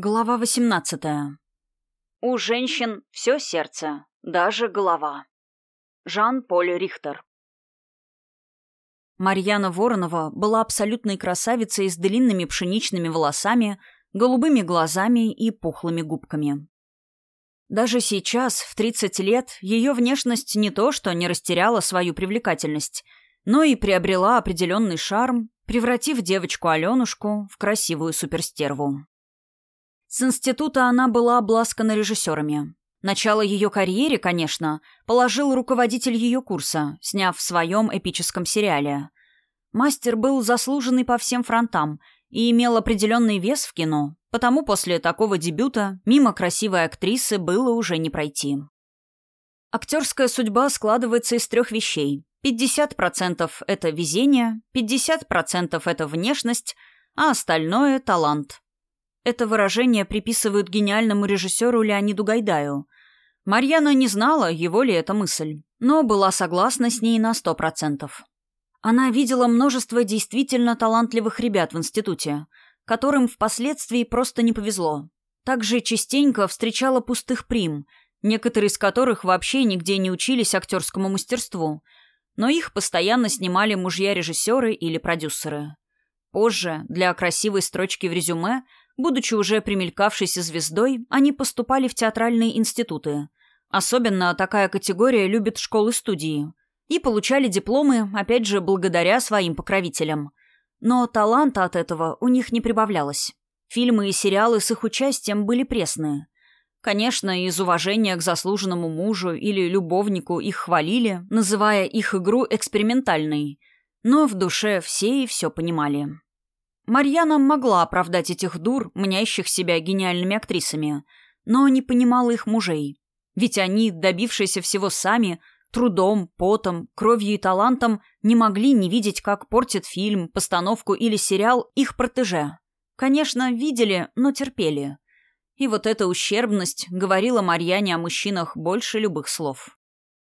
Глава 18. У женщин все сердце, даже голова. Жан-Поль Рихтер. Марьяна Воронова была абсолютной красавицей с длинными пшеничными волосами, голубыми глазами и пухлыми губками. Даже сейчас, в 30 лет, ее внешность не то что не растеряла свою привлекательность, но и приобрела определенный шарм, превратив девочку Аленушку в красивую суперстерву. С института она была обласкана режиссерами. Начало ее карьере, конечно, положил руководитель ее курса, сняв в своем эпическом сериале. Мастер был заслуженный по всем фронтам и имел определенный вес в кино, потому после такого дебюта мимо красивой актрисы было уже не пройти. Актерская судьба складывается из трех вещей. 50% — это везение, 50% — это внешность, а остальное — талант. Это выражение приписывают гениальному режиссеру Леониду Гайдаю. Марьяна не знала, его ли это мысль, но была согласна с ней на сто процентов. Она видела множество действительно талантливых ребят в институте, которым впоследствии просто не повезло. Также частенько встречала пустых прим, некоторые из которых вообще нигде не учились актерскому мастерству, но их постоянно снимали мужья-режиссеры или продюсеры. Позже, для красивой строчки в резюме, Будучи уже примелькавшейся звездой, они поступали в театральные институты. Особенно такая категория любит школы-студии. И получали дипломы, опять же, благодаря своим покровителям. Но таланта от этого у них не прибавлялось. Фильмы и сериалы с их участием были пресные. Конечно, из уважения к заслуженному мужу или любовнику их хвалили, называя их игру экспериментальной. Но в душе все и все понимали. Марьяна могла оправдать этих дур, мнящих себя гениальными актрисами, но не понимала их мужей. Ведь они, добившиеся всего сами, трудом, потом, кровью и талантом, не могли не видеть, как портит фильм, постановку или сериал их протеже. Конечно, видели, но терпели. И вот эта ущербность говорила Марьяне о мужчинах больше любых слов.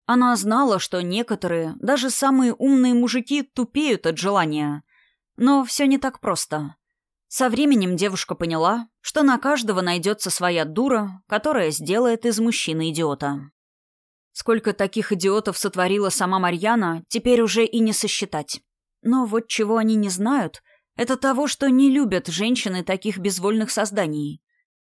Она знала, что некоторые, даже самые умные мужики, тупеют от желания – но все не так просто. Со временем девушка поняла, что на каждого найдется своя дура, которая сделает из мужчины идиота. Сколько таких идиотов сотворила сама Марьяна, теперь уже и не сосчитать. Но вот чего они не знают, это того, что не любят женщины таких безвольных созданий.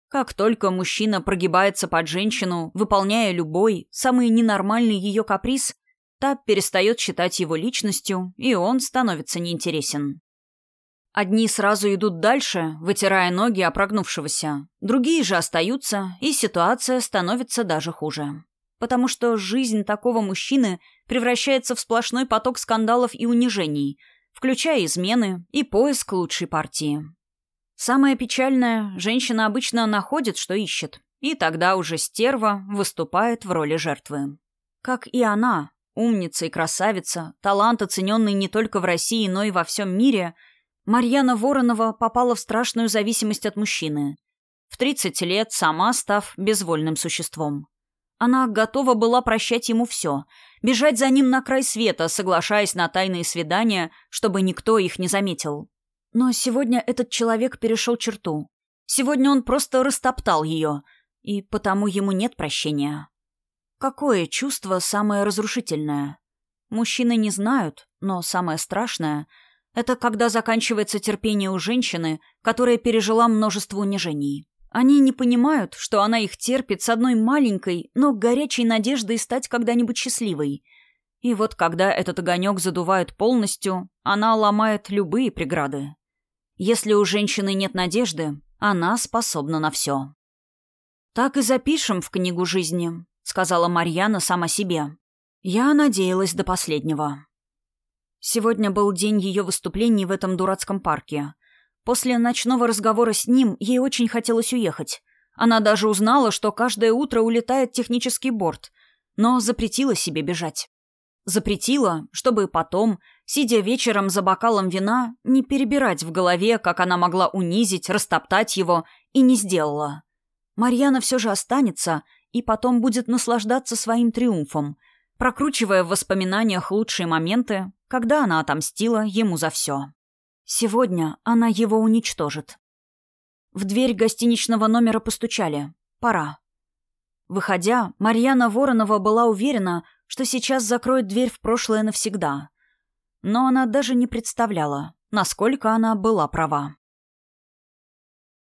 Как только мужчина прогибается под женщину, выполняя любой, самый ненормальный ее каприз, та перестает считать его личностью, и он становится неинтересен. Одни сразу идут дальше, вытирая ноги опрогнувшегося, другие же остаются, и ситуация становится даже хуже. Потому что жизнь такого мужчины превращается в сплошной поток скандалов и унижений, включая измены и поиск лучшей партии. Самое печальное, женщина обычно находит, что ищет, и тогда уже стерва выступает в роли жертвы. Как и она, умница и красавица, талант, оцененный не только в России, но и во всем мире – Марьяна Воронова попала в страшную зависимость от мужчины. В 30 лет сама став безвольным существом. Она готова была прощать ему все, бежать за ним на край света, соглашаясь на тайные свидания, чтобы никто их не заметил. Но сегодня этот человек перешел черту. Сегодня он просто растоптал ее, и потому ему нет прощения. Какое чувство самое разрушительное? Мужчины не знают, но самое страшное — это когда заканчивается терпение у женщины, которая пережила множество унижений. Они не понимают, что она их терпит с одной маленькой, но горячей надеждой стать когда-нибудь счастливой. И вот когда этот огонек задувает полностью, она ломает любые преграды. Если у женщины нет надежды, она способна на все. «Так и запишем в книгу жизни», — сказала Марьяна сама себе. Я надеялась до последнего. Сегодня был день ее выступлений в этом дурацком парке. После ночного разговора с ним ей очень хотелось уехать. Она даже узнала, что каждое утро улетает технический борт, но запретила себе бежать. Запретила, чтобы потом, сидя вечером за бокалом вина, не перебирать в голове, как она могла унизить, растоптать его, и не сделала. Марьяна все же останется и потом будет наслаждаться своим триумфом, прокручивая в воспоминаниях лучшие моменты, когда она отомстила ему за все. Сегодня она его уничтожит. В дверь гостиничного номера постучали. Пора. Выходя, Марьяна Воронова была уверена, что сейчас закроет дверь в прошлое навсегда. Но она даже не представляла, насколько она была права.